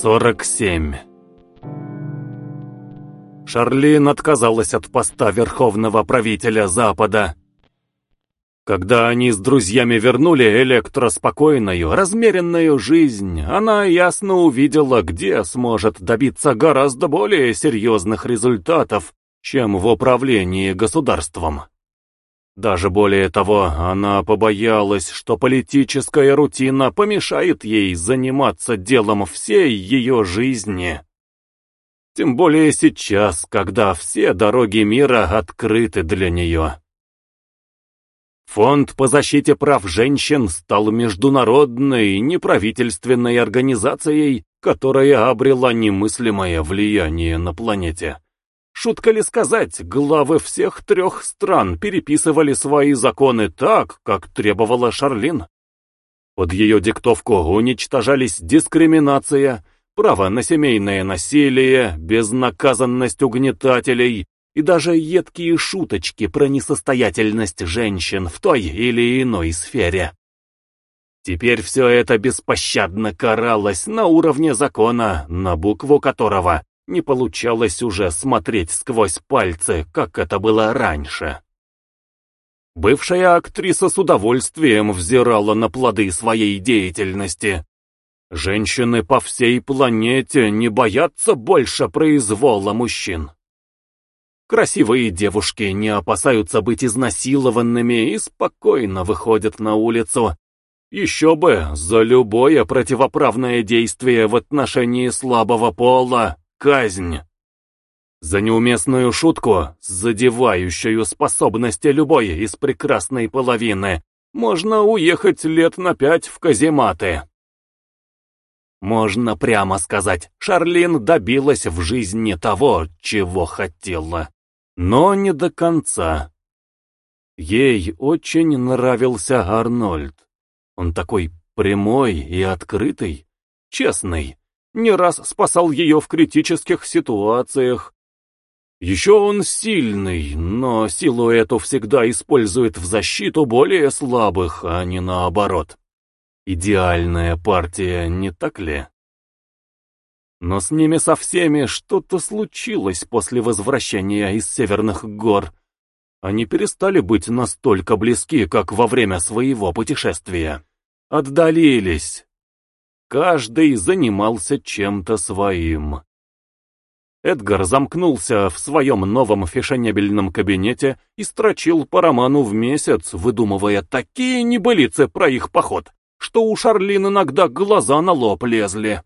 47 Шарлин отказалась от поста верховного правителя Запада. Когда они с друзьями вернули электроспокойную, размеренную жизнь, она ясно увидела, где сможет добиться гораздо более серьезных результатов, чем в управлении государством. Даже более того, она побоялась, что политическая рутина помешает ей заниматься делом всей ее жизни. Тем более сейчас, когда все дороги мира открыты для нее. Фонд по защите прав женщин стал международной неправительственной организацией, которая обрела немыслимое влияние на планете. Шутка ли сказать, главы всех трех стран переписывали свои законы так, как требовала Шарлин. Под ее диктовку уничтожались дискриминация, право на семейное насилие, безнаказанность угнетателей и даже едкие шуточки про несостоятельность женщин в той или иной сфере. Теперь все это беспощадно каралось на уровне закона, на букву которого не получалось уже смотреть сквозь пальцы, как это было раньше. Бывшая актриса с удовольствием взирала на плоды своей деятельности. Женщины по всей планете не боятся больше произвола мужчин. Красивые девушки не опасаются быть изнасилованными и спокойно выходят на улицу. Еще бы, за любое противоправное действие в отношении слабого пола казнь. За неуместную шутку, задевающую способности любой из прекрасной половины, можно уехать лет на пять в казематы. Можно прямо сказать, Шарлин добилась в жизни того, чего хотела. Но не до конца. Ей очень нравился Арнольд. Он такой прямой и открытый, честный, не раз спасал ее в критических ситуациях. Еще он сильный, но силу эту всегда использует в защиту более слабых, а не наоборот. Идеальная партия, не так ли? Но с ними со всеми что-то случилось после возвращения из Северных гор. Они перестали быть настолько близки, как во время своего путешествия. Отдалились, Каждый занимался чем-то своим. Эдгар замкнулся в своем новом фешенебельном кабинете и строчил по роману в месяц, выдумывая такие небылицы про их поход, что у Шарлин иногда глаза на лоб лезли.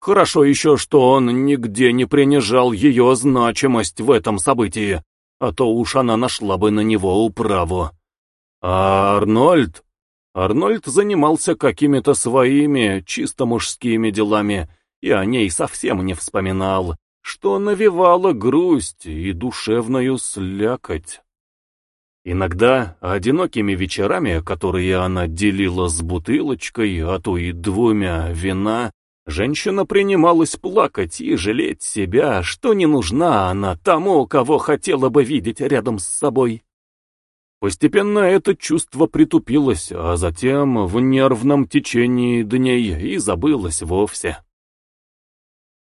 Хорошо еще, что он нигде не принижал ее значимость в этом событии, а то уж она нашла бы на него управу. А Арнольд Арнольд занимался какими-то своими, чисто мужскими делами, и о ней совсем не вспоминал, что навевало грусть и душевную слякоть. Иногда одинокими вечерами, которые она делила с бутылочкой, а то и двумя вина, женщина принималась плакать и жалеть себя, что не нужна она тому, кого хотела бы видеть рядом с собой. Постепенно это чувство притупилось, а затем в нервном течении дней и забылось вовсе.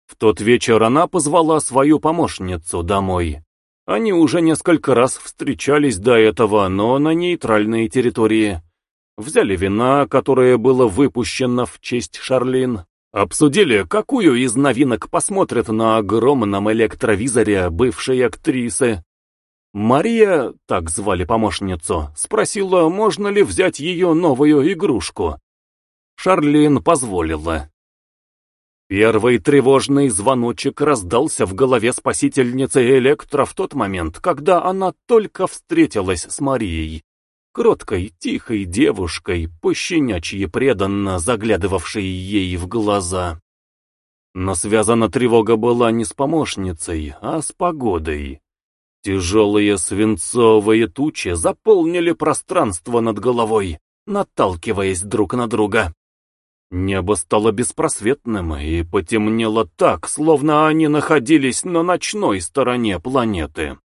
В тот вечер она позвала свою помощницу домой. Они уже несколько раз встречались до этого, но на нейтральной территории. Взяли вина, которое было выпущено в честь Шарлин. Обсудили, какую из новинок посмотрят на огромном электровизоре бывшей актрисы. Мария, так звали помощницу, спросила, можно ли взять ее новую игрушку. Шарлин позволила. Первый тревожный звоночек раздался в голове спасительницы Электро в тот момент, когда она только встретилась с Марией, кроткой, тихой девушкой, пощенячьи преданно заглядывавшей ей в глаза. Но связана тревога была не с помощницей, а с погодой. Тяжелые свинцовые тучи заполнили пространство над головой, наталкиваясь друг на друга. Небо стало беспросветным и потемнело так, словно они находились на ночной стороне планеты.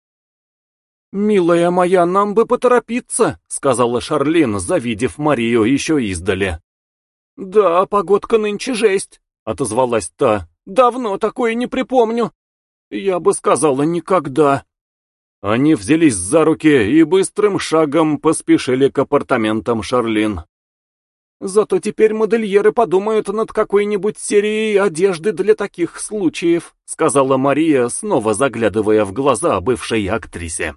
«Милая моя, нам бы поторопиться», — сказала Шарлин, завидев Марию еще издали. «Да, погодка нынче жесть. отозвалась та. «Давно такое не припомню. Я бы сказала, никогда». Они взялись за руки и быстрым шагом поспешили к апартаментам Шарлин. «Зато теперь модельеры подумают над какой-нибудь серией одежды для таких случаев», сказала Мария, снова заглядывая в глаза бывшей актрисе.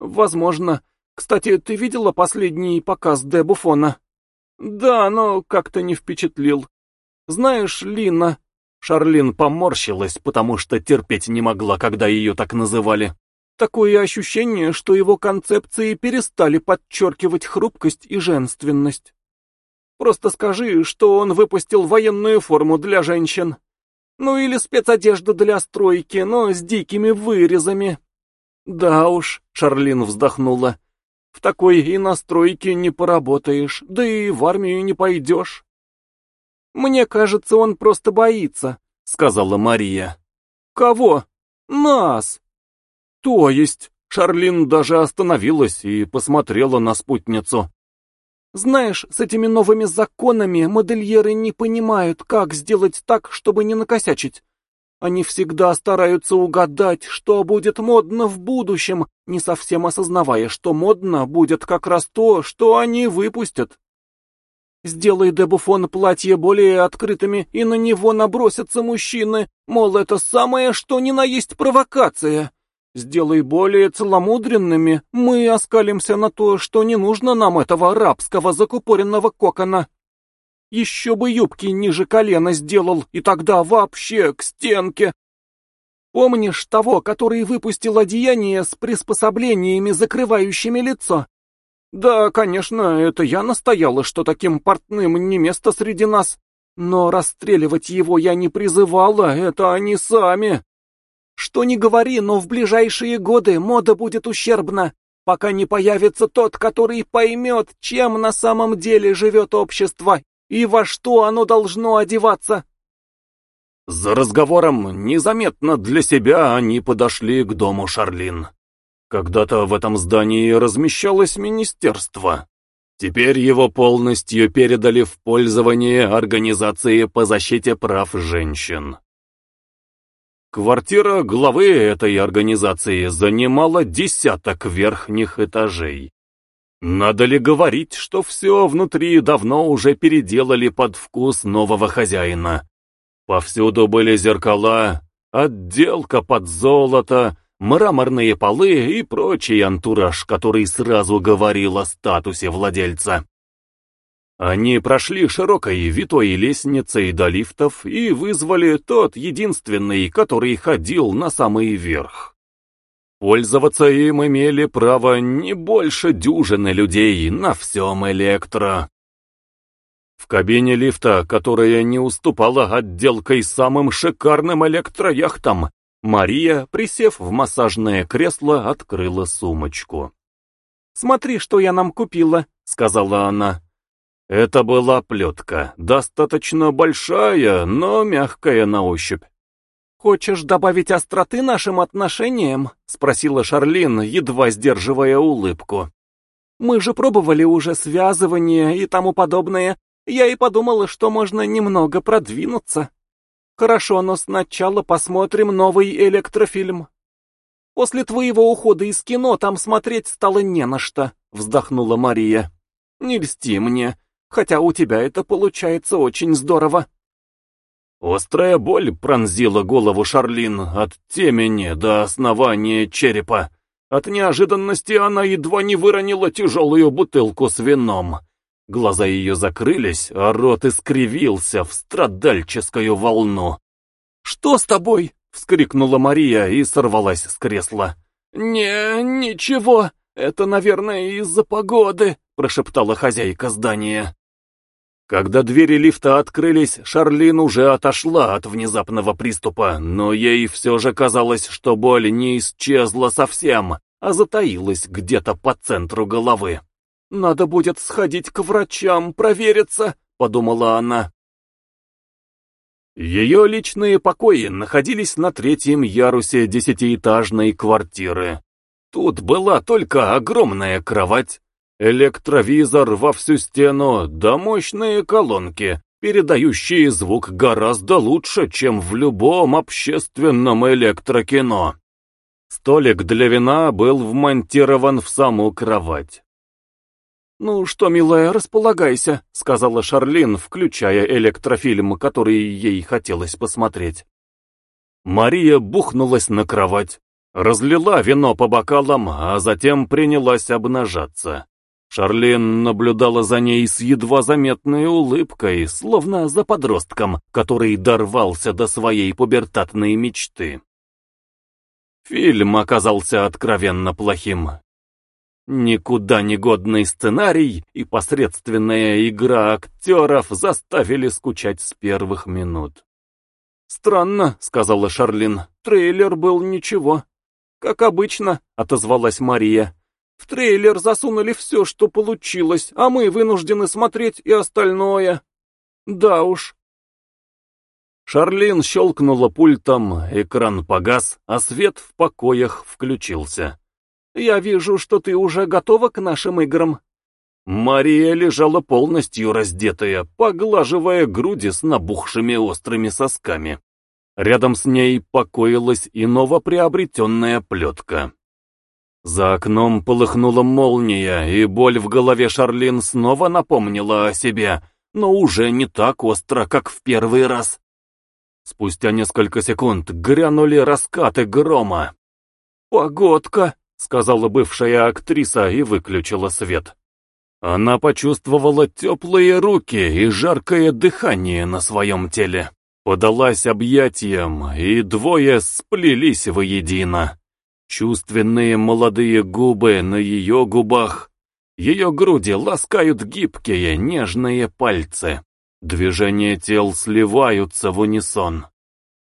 «Возможно. Кстати, ты видела последний показ Де Буфона?» «Да, но как-то не впечатлил. Знаешь, Лина...» Шарлин поморщилась, потому что терпеть не могла, когда ее так называли. Такое ощущение, что его концепции перестали подчеркивать хрупкость и женственность. Просто скажи, что он выпустил военную форму для женщин. Ну или спецодежду для стройки, но с дикими вырезами. Да уж, Шарлин вздохнула. В такой и на стройке не поработаешь, да и в армию не пойдешь. Мне кажется, он просто боится, сказала Мария. Кого? Нас. То есть, Шарлин даже остановилась и посмотрела на спутницу. Знаешь, с этими новыми законами модельеры не понимают, как сделать так, чтобы не накосячить. Они всегда стараются угадать, что будет модно в будущем, не совсем осознавая, что модно будет как раз то, что они выпустят. Сделай Дебуфон платье более открытыми, и на него набросятся мужчины, мол, это самое, что ни на есть провокация. Сделай более целомудренными, мы оскалимся на то, что не нужно нам этого рабского закупоренного кокона. Еще бы юбки ниже колена сделал, и тогда вообще к стенке. Помнишь того, который выпустил одеяние с приспособлениями, закрывающими лицо? Да, конечно, это я настояла, что таким портным не место среди нас. Но расстреливать его я не призывала, это они сами. Что ни говори, но в ближайшие годы мода будет ущербна, пока не появится тот, который поймет, чем на самом деле живет общество и во что оно должно одеваться? За разговором незаметно для себя они подошли к дому Шарлин. Когда-то в этом здании размещалось министерство. Теперь его полностью передали в пользование Организации по защите прав женщин. Квартира главы этой организации занимала десяток верхних этажей. Надо ли говорить, что все внутри давно уже переделали под вкус нового хозяина? Повсюду были зеркала, отделка под золото, мраморные полы и прочий антураж, который сразу говорил о статусе владельца. Они прошли широкой витой лестницей до лифтов и вызвали тот единственный, который ходил на самый верх. Пользоваться им имели право не больше дюжины людей на всем электро. В кабине лифта, которая не уступала отделкой самым шикарным электрояхтам, Мария, присев в массажное кресло, открыла сумочку. «Смотри, что я нам купила», — сказала она. Это была плетка, достаточно большая, но мягкая на ощупь. «Хочешь добавить остроты нашим отношениям?» — спросила Шарлин, едва сдерживая улыбку. «Мы же пробовали уже связывание и тому подобное. Я и подумала, что можно немного продвинуться. Хорошо, но сначала посмотрим новый электрофильм». «После твоего ухода из кино там смотреть стало не на что», — вздохнула Мария. «Не льсти мне, хотя у тебя это получается очень здорово». Острая боль пронзила голову Шарлин от темени до основания черепа. От неожиданности она едва не выронила тяжелую бутылку с вином. Глаза ее закрылись, а рот искривился в страдальческую волну. «Что с тобой?» — вскрикнула Мария и сорвалась с кресла. «Не, ничего, это, наверное, из-за погоды», — прошептала хозяйка здания. Когда двери лифта открылись, Шарлин уже отошла от внезапного приступа, но ей все же казалось, что боль не исчезла совсем, а затаилась где-то по центру головы. «Надо будет сходить к врачам, провериться», — подумала она. Ее личные покои находились на третьем ярусе десятиэтажной квартиры. Тут была только огромная кровать, Электровизор во всю стену, да мощные колонки, передающие звук гораздо лучше, чем в любом общественном электрокино. Столик для вина был вмонтирован в саму кровать. «Ну что, милая, располагайся», — сказала Шарлин, включая электрофильм, который ей хотелось посмотреть. Мария бухнулась на кровать, разлила вино по бокалам, а затем принялась обнажаться. Шарлин наблюдала за ней с едва заметной улыбкой, словно за подростком, который дорвался до своей пубертатной мечты. Фильм оказался откровенно плохим. Никуда не годный сценарий и посредственная игра актеров заставили скучать с первых минут. «Странно», — сказала Шарлин, — «трейлер был ничего». «Как обычно», — отозвалась Мария. В трейлер засунули все, что получилось, а мы вынуждены смотреть и остальное. Да уж. Шарлин щелкнула пультом, экран погас, а свет в покоях включился. «Я вижу, что ты уже готова к нашим играм». Мария лежала полностью раздетая, поглаживая груди с набухшими острыми сосками. Рядом с ней покоилась и новоприобретенная плетка. За окном полыхнула молния, и боль в голове Шарлин снова напомнила о себе, но уже не так остро, как в первый раз. Спустя несколько секунд грянули раскаты грома. «Погодка», — сказала бывшая актриса и выключила свет. Она почувствовала теплые руки и жаркое дыхание на своем теле. Подалась объятиям, и двое сплелись воедино. Чувственные молодые губы на ее губах. Ее груди ласкают гибкие, нежные пальцы. Движения тел сливаются в унисон.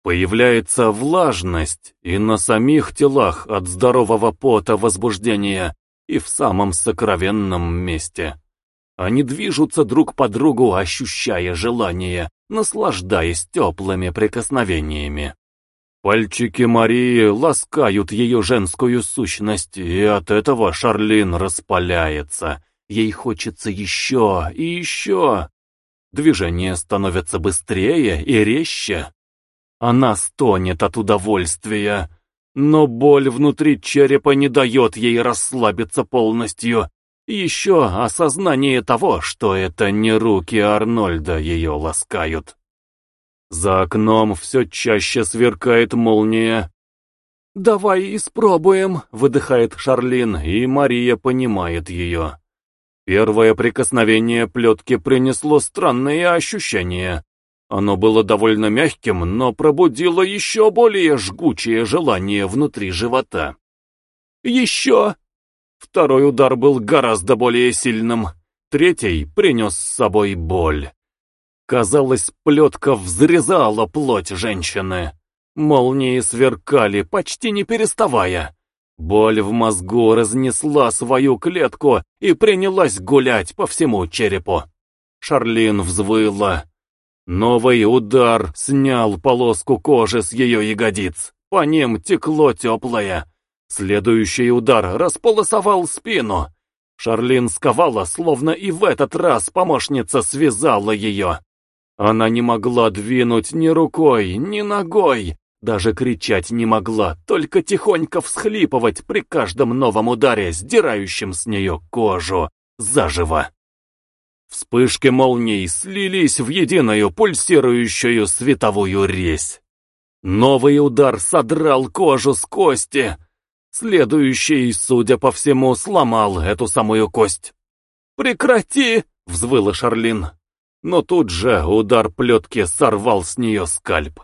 Появляется влажность и на самих телах от здорового пота возбуждения, и в самом сокровенном месте. Они движутся друг по другу, ощущая желание, наслаждаясь теплыми прикосновениями. Пальчики Марии ласкают ее женскую сущность, и от этого Шарлин распаляется. Ей хочется еще и еще. Движения становятся быстрее и резче. Она стонет от удовольствия, но боль внутри черепа не дает ей расслабиться полностью. Еще осознание того, что это не руки Арнольда ее ласкают. За окном все чаще сверкает молния. «Давай испробуем», — выдыхает Шарлин, и Мария понимает ее. Первое прикосновение плетки принесло странные ощущения. Оно было довольно мягким, но пробудило еще более жгучее желание внутри живота. «Еще!» Второй удар был гораздо более сильным. Третий принес с собой боль. Казалось, плетка взрезала плоть женщины. Молнии сверкали, почти не переставая. Боль в мозгу разнесла свою клетку и принялась гулять по всему черепу. Шарлин взвыла. Новый удар снял полоску кожи с ее ягодиц. По ним текло теплое. Следующий удар располосовал спину. Шарлин сковала, словно и в этот раз помощница связала ее. Она не могла двинуть ни рукой, ни ногой, даже кричать не могла, только тихонько всхлипывать при каждом новом ударе, сдирающем с нее кожу, заживо. Вспышки молний слились в единую пульсирующую световую резь. Новый удар содрал кожу с кости. Следующий, судя по всему, сломал эту самую кость. «Прекрати!» — взвыла Шарлин но тут же удар плетки сорвал с нее скальп.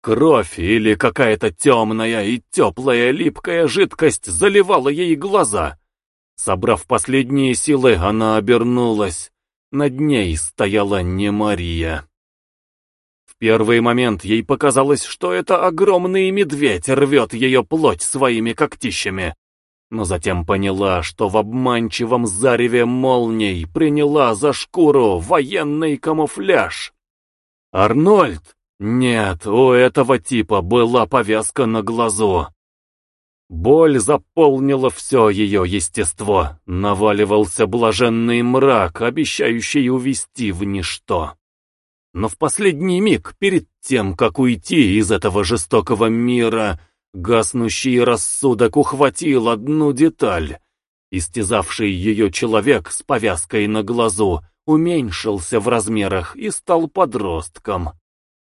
Кровь или какая-то темная и теплая липкая жидкость заливала ей глаза. Собрав последние силы, она обернулась. Над ней стояла не Мария. В первый момент ей показалось, что это огромный медведь рвет ее плоть своими когтищами но затем поняла, что в обманчивом зареве молний приняла за шкуру военный камуфляж. Арнольд? Нет, у этого типа была повязка на глазу. Боль заполнила все ее естество, наваливался блаженный мрак, обещающий увести в ничто. Но в последний миг, перед тем, как уйти из этого жестокого мира, гаснущий рассудок ухватил одну деталь. Истязавший ее человек с повязкой на глазу уменьшился в размерах и стал подростком.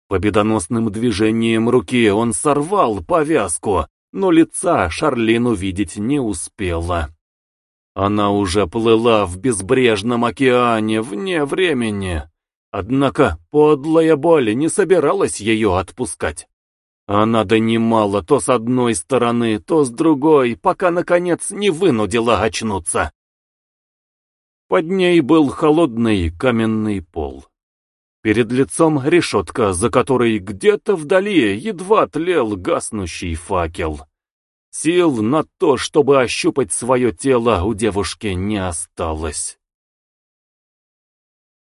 Победоносным движением руки он сорвал повязку, но лица Шарлин увидеть не успела. Она уже плыла в безбрежном океане вне времени. Однако подлая боль не собиралась ее отпускать. Она донимала то с одной стороны, то с другой, пока, наконец, не вынудила очнуться. Под ней был холодный каменный пол. Перед лицом решетка, за которой где-то вдали едва тлел гаснущий факел. Сил на то, чтобы ощупать свое тело, у девушки не осталось.